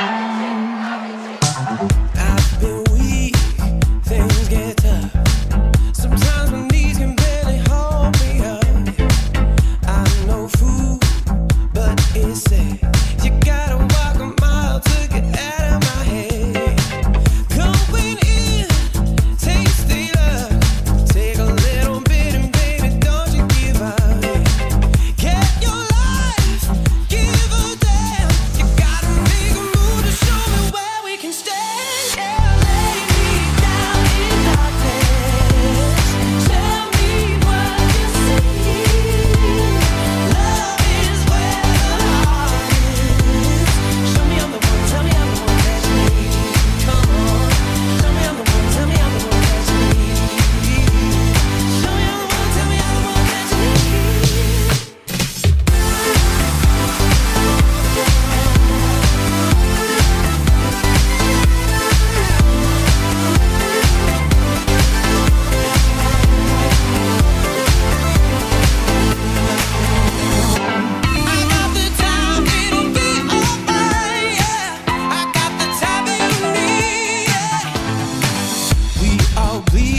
I please.